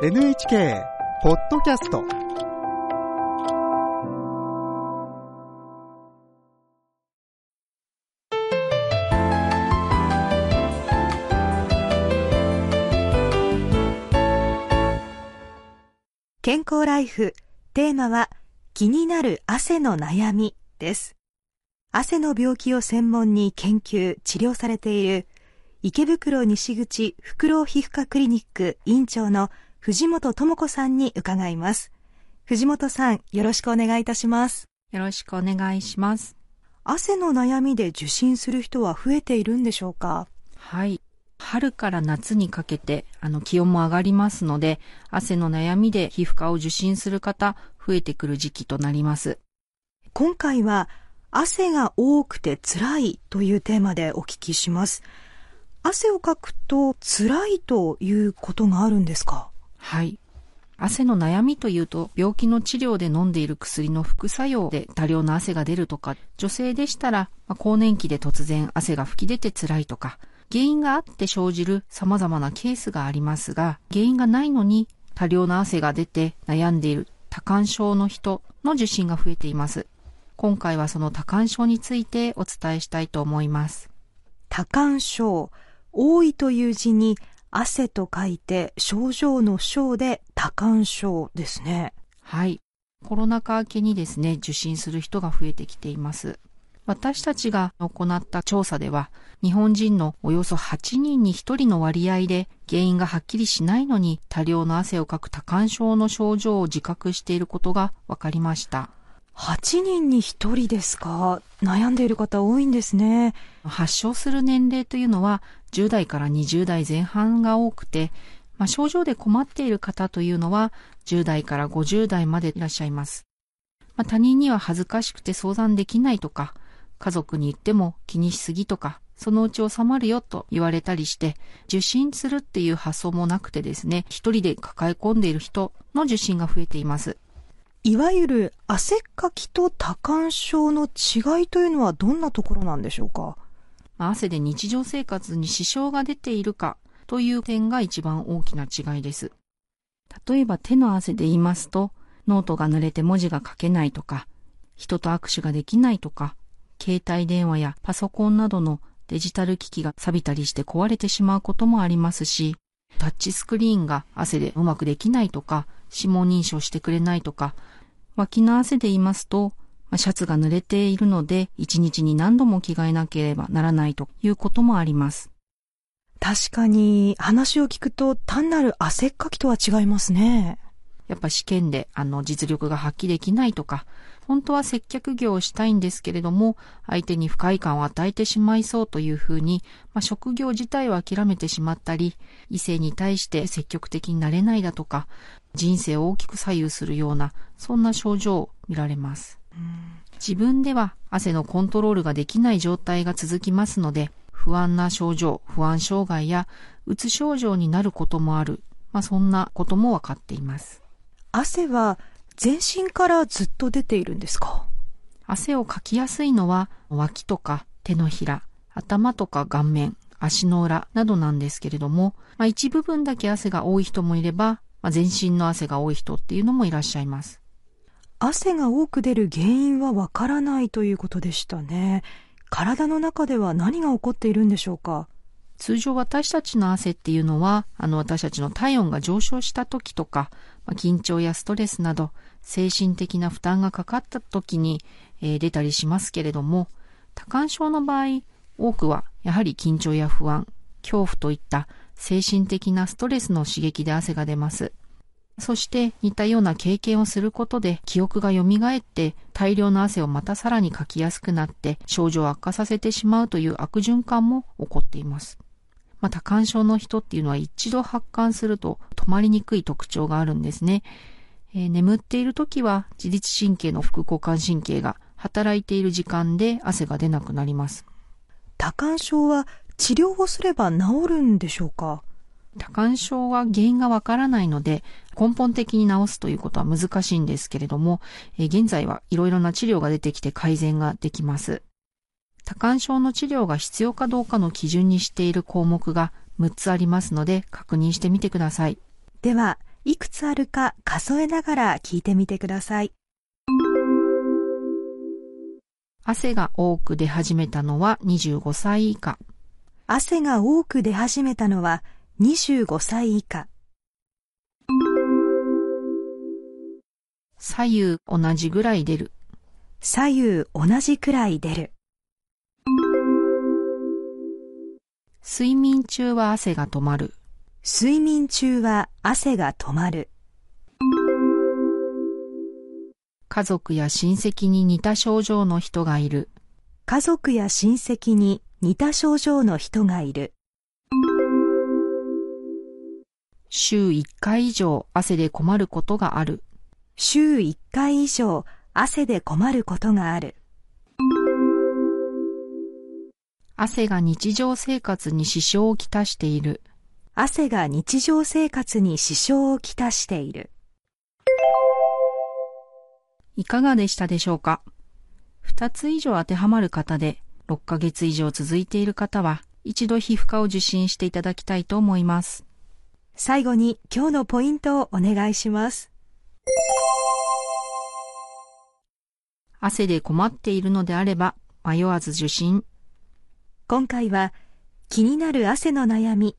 NHK ポッドキャスト健康ライフ。テーマは気になる汗の悩みです。汗の病気を専門に研究治療されている池袋西口フクロウ皮膚科クリニック院長の藤本智子さんに伺います。藤本さんよろしくお願いいたします。よろしくお願いします。汗の悩みで受診する人は増えているんでしょうか？はい。春から夏にかけてあの気温も上がりますので汗の悩みで皮膚科を受診する方増えてくる時期となります。今回は汗が多くて辛いというテーマでお聞きします。汗をかくと辛いということがあるんですか？はい。汗の悩みというと病気の治療で飲んでいる薬の副作用で多量の汗が出るとか女性でしたら、まあ、更年期で突然汗が吹き出て辛いとか原因があって生じる様々なケースがありますが原因がないのに多量の汗が出て悩んでいる多汗症の人の受診が増えています。今回はその多汗症についてお伝えしたいと思います。多汗症多いという字に汗と書いて症状の症で多汗症ですね。はい。コロナ禍明けにですね、受診する人が増えてきています。私たちが行った調査では、日本人のおよそ8人に1人の割合で原因がはっきりしないのに多量の汗をかく多汗症の症状を自覚していることが分かりました。8人に1人ですか？悩んでいる方多いんですね。発症する年齢というのは10代から20代前半が多くて、まあ、症状で困っている方というのは10代から50代までいらっしゃいます。まあ、他人には恥ずかしくて相談できないとか、家族に言っても気にしすぎとか、そのうち収まるよと言われたりして、受診するっていう発想もなくてですね、一人で抱え込んでいる人の受診が増えています。いわゆる汗っかきと多汗症の違いというのはどんなところなんでしょうか？汗で日常生活に支障が出ているかという点が一番大きな違いです。例えば手の汗で言いますと、ノートが濡れて文字が書けないとか、人と握手ができないとか、携帯電話やパソコンなどのデジタル機器が錆びたりして壊れてしまうこともありますし、タッチスクリーンが汗でうまくできないとか、指紋認証してくれないとか、脇の汗で言いますと、シャツが濡れているので、一日に何度も着替えなければならないということもあります。確かに、話を聞くと単なる汗っかきとは違いますね。やっぱ試験であの実力が発揮できないとか、本当は接客業をしたいんですけれども、相手に不快感を与えてしまいそうというふうに、まあ、職業自体を諦めてしまったり、異性に対して積極的になれないだとか、人生を大きく左右するような、そんな症状を見られます。自分では汗のコントロールができない状態が続きますので、不安な症状、不安障害やうつ症状になることもある、まあ、そんなこともわかっています。汗は全身からずっと出ているんですか？汗をかきやすいのは脇とか手のひら、頭とか顔面、足の裏などなんですけれども、まあ、一部分だけ汗が多い人もいれば、まあ、全身の汗が多い人っていうのもいらっしゃいます。汗が多く出る原因はわからないということでしたね。体の中では何が起こっているんでしょうか？通常私たちの汗っていうのは、あの私たちの体温が上昇した時とか、まあ、緊張やストレスなど、精神的な負担がかかった時に、えー、出たりしますけれども、多汗症の場合、多くはやはり緊張や不安、恐怖といった精神的なストレスの刺激で汗が出ます。そして似たような経験をすることで記憶が蘇って大量の汗をまたさらにかきやすくなって症状を悪化させてしまうという悪循環も起こっています。まあ、多汗症の人っていうのは一度発汗すると止まりにくい特徴があるんですね。えー、眠っている時は自律神経の副交感神経が働いている時間で汗が出なくなります。多汗症は治療をすれば治るんでしょうか？多汗症は原因がわからないので根本的に治すということは難しいんですけれども、えー、現在はいろいろな治療が出てきて改善ができます。多汗症の治療が必要かどうかの基準にしている項目が6つありますので確認してみてください。では、いくつあるか数えながら聞いてみてください。汗が多く出始めたのは25歳以下。汗が多く出始めたのは25歳以下。左右同じぐらい出る。左右同じくらい出る。睡眠中は汗が止まる。睡眠中は汗が止まる。家族や親戚に似た症状の人がいる。家族や親戚に似た症状の人がいる。週1回以上汗で困ることがある。週1回以上汗で困ることがある。汗が日常生活に支障をきたしている。汗が日常生活に支障をきたしている。いかがでしたでしょうか？二つ以上当てはまる方で、6ヶ月以上続いている方は、一度皮膚科を受診していただきたいと思います。最後に今日のポイントをお願いします。汗で困っているのであれば、迷わず受診。今回は気になる汗の悩み、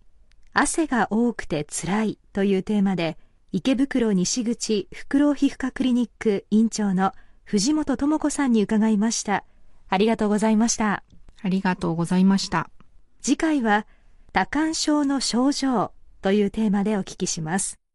汗が多くて辛いというテーマで池袋西口フクロウ皮膚科クリニック院長の藤本智子さんに伺いました。ありがとうございました。ありがとうございました。次回は多汗症の症状というテーマでお聞きします。